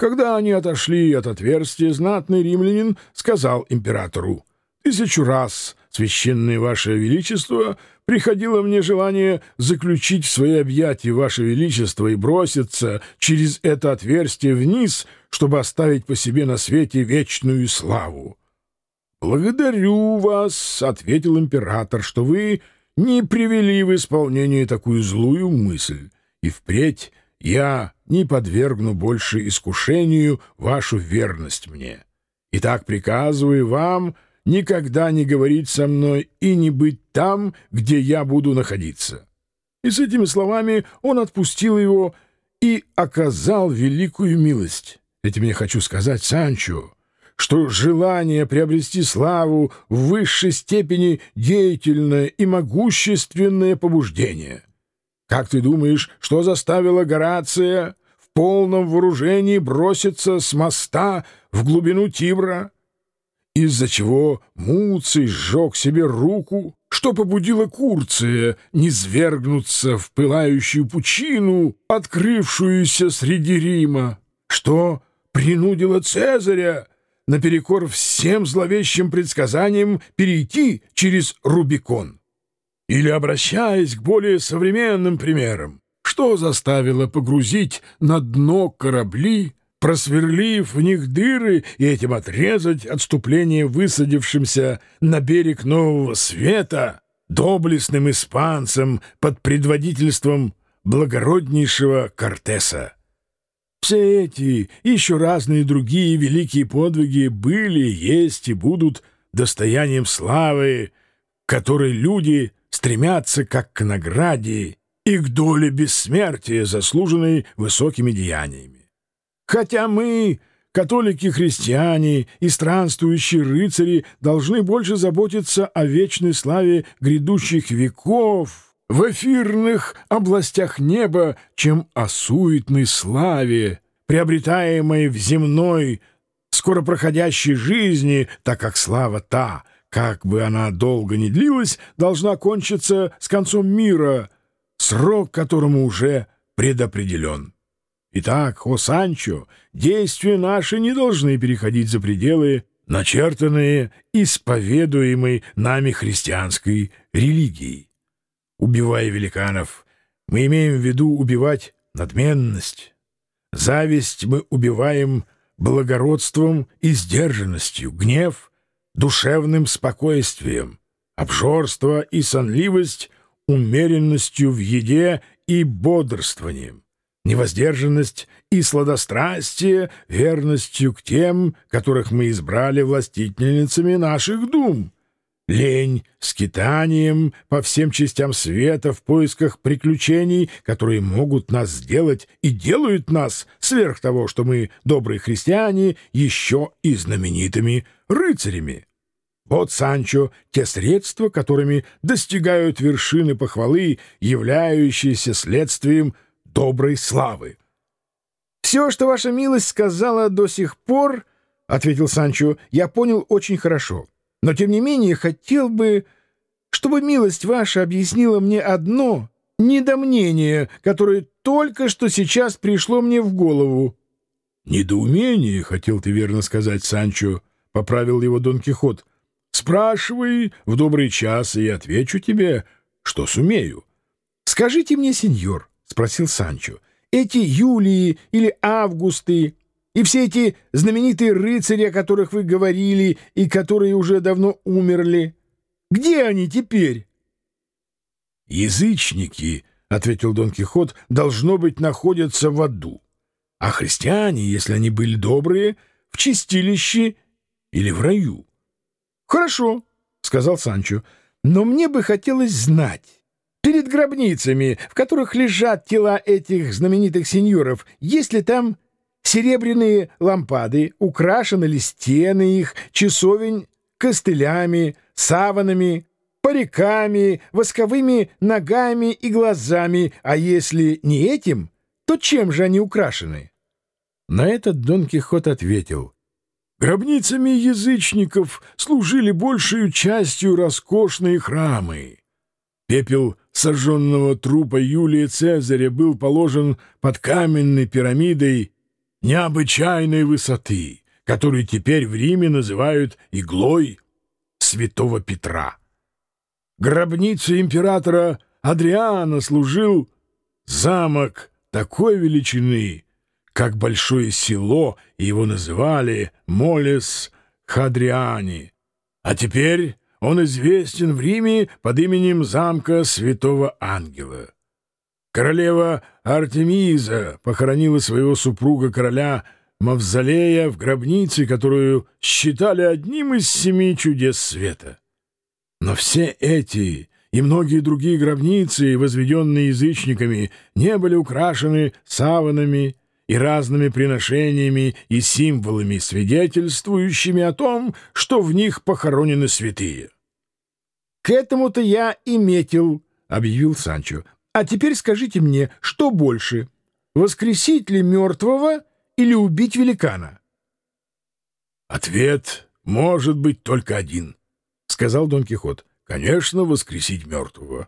Когда они отошли от отверстия, знатный римлянин сказал императору, «Тысячу раз, священное ваше величество, приходило мне желание заключить в свои объятия ваше величество и броситься через это отверстие вниз, чтобы оставить по себе на свете вечную славу». «Благодарю вас», — ответил император, — «что вы не привели в исполнение такую злую мысль, и впредь я не подвергну больше искушению вашу верность мне. Итак, приказываю вам никогда не говорить со мной и не быть там, где я буду находиться». И с этими словами он отпустил его и оказал великую милость. Этим я хочу сказать, Санчо, что желание приобрести славу в высшей степени деятельное и могущественное побуждение. Как ты думаешь, что заставило Горация в полном вооружении броситься с моста в глубину Тибра? Из-за чего Муций сжег себе руку? Что побудило Курция низвергнуться в пылающую пучину, открывшуюся среди Рима? Что принудило Цезаря наперекор всем зловещим предсказаниям перейти через Рубикон? Или, обращаясь к более современным примерам, что заставило погрузить на дно корабли, просверлив в них дыры и этим отрезать отступление высадившимся на берег Нового Света доблестным испанцам под предводительством благороднейшего Кортеса? Все эти и еще разные другие великие подвиги были, есть и будут достоянием славы, которой люди стремятся как к награде и к доле бессмертия, заслуженной высокими деяниями. Хотя мы, католики-христиане и странствующие рыцари, должны больше заботиться о вечной славе грядущих веков, в эфирных областях неба, чем о суетной славе, приобретаемой в земной, скоро проходящей жизни, так как слава та, как бы она долго ни длилась, должна кончиться с концом мира, срок которому уже предопределен. Итак, о Санчо, действия наши не должны переходить за пределы, начертанные исповедуемой нами христианской религией. Убивая великанов, мы имеем в виду убивать надменность. Зависть мы убиваем благородством и сдержанностью, гнев — душевным спокойствием, обжорство и сонливость — умеренностью в еде и бодрствованием, невоздержанность и сладострастие — верностью к тем, которых мы избрали властительницами наших дум — лень, скитанием по всем частям света в поисках приключений, которые могут нас сделать и делают нас, сверх того, что мы, добрые христиане, еще и знаменитыми рыцарями. Вот, Санчо, те средства, которыми достигают вершины похвалы, являющиеся следствием доброй славы. — Все, что ваша милость сказала до сих пор, — ответил Санчо, — я понял очень хорошо. — но, тем не менее, хотел бы, чтобы милость ваша объяснила мне одно недомнение, которое только что сейчас пришло мне в голову. — Недоумение, — хотел ты верно сказать, Санчо, — поправил его Дон Кихот. — Спрашивай в добрый час, и отвечу тебе, что сумею. — Скажите мне, сеньор, — спросил Санчо, — эти Юлии или Августы и все эти знаменитые рыцари, о которых вы говорили и которые уже давно умерли, где они теперь? — Язычники, — ответил Дон Кихот, — должно быть, находятся в аду. А христиане, если они были добрые, в чистилище или в раю. — Хорошо, — сказал Санчо, — но мне бы хотелось знать. Перед гробницами, в которых лежат тела этих знаменитых сеньоров, есть ли там Серебряные лампады, украшены ли стены их, часовень костылями, саванами, париками, восковыми ногами и глазами, а если не этим, то чем же они украшены? На этот Дон Кихот ответил, «Гробницами язычников служили большую частью роскошные храмы. Пепел сожженного трупа Юлия Цезаря был положен под каменной пирамидой необычайной высоты, которую теперь в Риме называют иглой святого Петра. Гробницей императора Адриана служил замок такой величины, как большое село, и его называли Молес Хадриани. А теперь он известен в Риме под именем замка Святого Ангела. Королева Артемиза похоронила своего супруга короля Мавзолея в гробнице, которую считали одним из семи чудес света. Но все эти и многие другие гробницы, возведенные язычниками, не были украшены саванами и разными приношениями и символами, свидетельствующими о том, что в них похоронены святые. — К этому-то я и метил, — объявил Санчо. — А теперь скажите мне, что больше, воскресить ли мертвого или убить великана? — Ответ может быть только один, — сказал Дон Кихот. — Конечно, воскресить мертвого.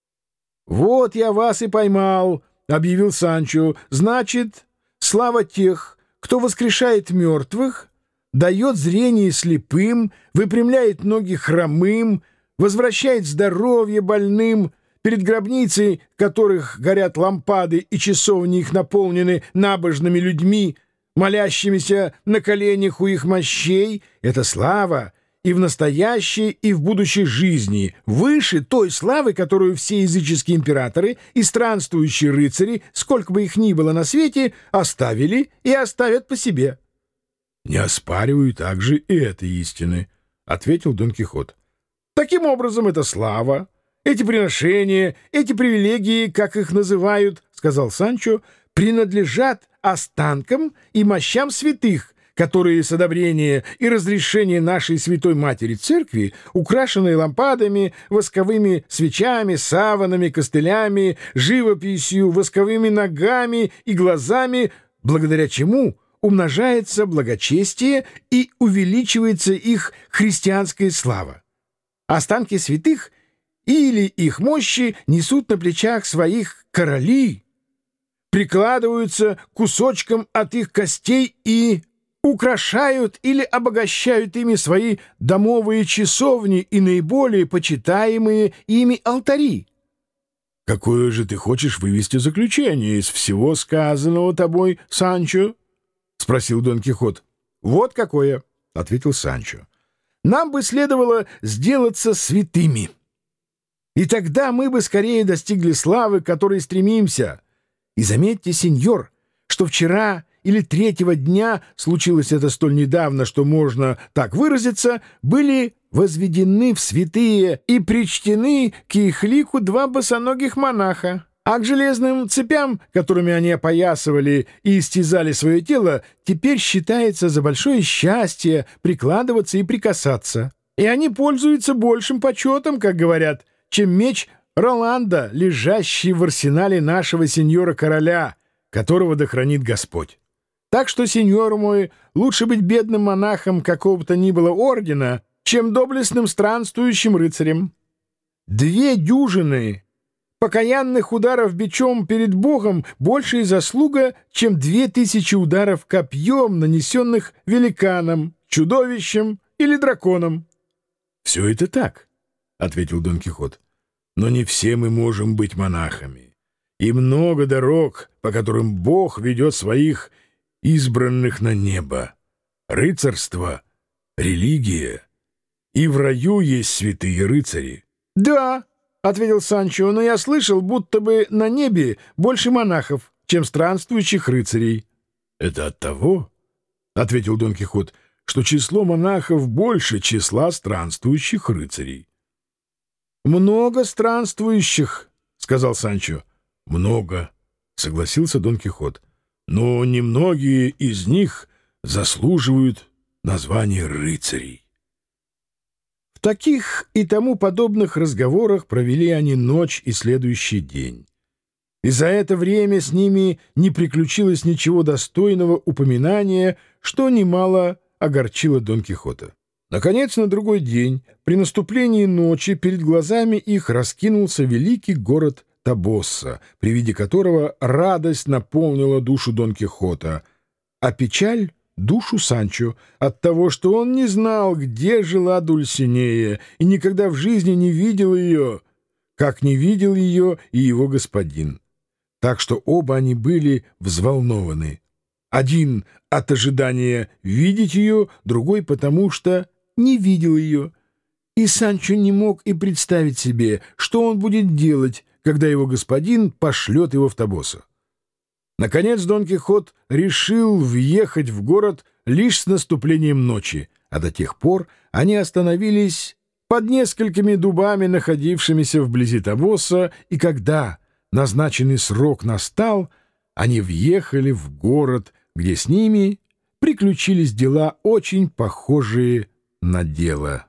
— Вот я вас и поймал, — объявил Санчо. — Значит, Слава тех, кто воскрешает мертвых, дает зрение слепым, выпрямляет ноги хромым, возвращает здоровье больным, перед гробницей которых горят лампады и часовни их наполнены набожными людьми, молящимися на коленях у их мощей, это слава и в настоящей, и в будущей жизни, выше той славы, которую все языческие императоры и странствующие рыцари, сколько бы их ни было на свете, оставили и оставят по себе. — Не оспариваю также и этой истины, — ответил Дон Кихот. — Таким образом, это слава, эти приношения, эти привилегии, как их называют, — сказал Санчо, — принадлежат останкам и мощам святых, которые с одобрения и разрешения нашей Святой Матери Церкви, украшенные лампадами, восковыми свечами, саванами, костылями, живописью, восковыми ногами и глазами, благодаря чему умножается благочестие и увеличивается их христианская слава. Останки святых или их мощи несут на плечах своих короли, прикладываются кусочком от их костей и украшают или обогащают ими свои домовые часовни и наиболее почитаемые ими алтари. — Какое же ты хочешь вывести заключение из всего сказанного тобой, Санчо? — спросил Дон Кихот. — Вот какое, — ответил Санчо. — Нам бы следовало сделаться святыми. И тогда мы бы скорее достигли славы, к которой стремимся. И заметьте, сеньор, что вчера или третьего дня, случилось это столь недавно, что можно так выразиться, были возведены в святые и причтены к их лику два босоногих монаха. А к железным цепям, которыми они опоясывали и истязали свое тело, теперь считается за большое счастье прикладываться и прикасаться. И они пользуются большим почетом, как говорят, чем меч Роланда, лежащий в арсенале нашего сеньора-короля, которого дохранит Господь. Так что, сеньор мой, лучше быть бедным монахом какого бы то ни было ордена, чем доблестным странствующим рыцарем. Две дюжины покаянных ударов бичом перед Богом большая заслуга, чем две тысячи ударов копьем, нанесенных великаном, чудовищем или драконом. — Все это так, — ответил Дон Кихот, — но не все мы можем быть монахами. И много дорог, по которым Бог ведет своих избранных на небо. Рыцарство — религия. И в раю есть святые рыцари. — Да, — ответил Санчо, — но я слышал, будто бы на небе больше монахов, чем странствующих рыцарей. — Это от того, — ответил Дон Кихот, — что число монахов больше числа странствующих рыцарей. — Много странствующих, — сказал Санчо. — Много, — согласился Дон Кихот но немногие из них заслуживают названия рыцарей. В таких и тому подобных разговорах провели они ночь и следующий день. И за это время с ними не приключилось ничего достойного упоминания, что немало огорчило Дон Кихота. Наконец, на другой день, при наступлении ночи, перед глазами их раскинулся великий город Табосса, при виде которого радость наполнила душу Дон Кихота. а печаль — душу Санчо от того, что он не знал, где жила Дульсинея, и никогда в жизни не видел ее, как не видел ее и его господин. Так что оба они были взволнованы. Один от ожидания видеть ее, другой потому что не видел ее. И Санчо не мог и представить себе, что он будет делать, когда его господин пошлет его в Табосо. Наконец Дон Кихот решил въехать в город лишь с наступлением ночи, а до тех пор они остановились под несколькими дубами, находившимися вблизи Табоса, и когда назначенный срок настал, они въехали в город, где с ними приключились дела, очень похожие на дело.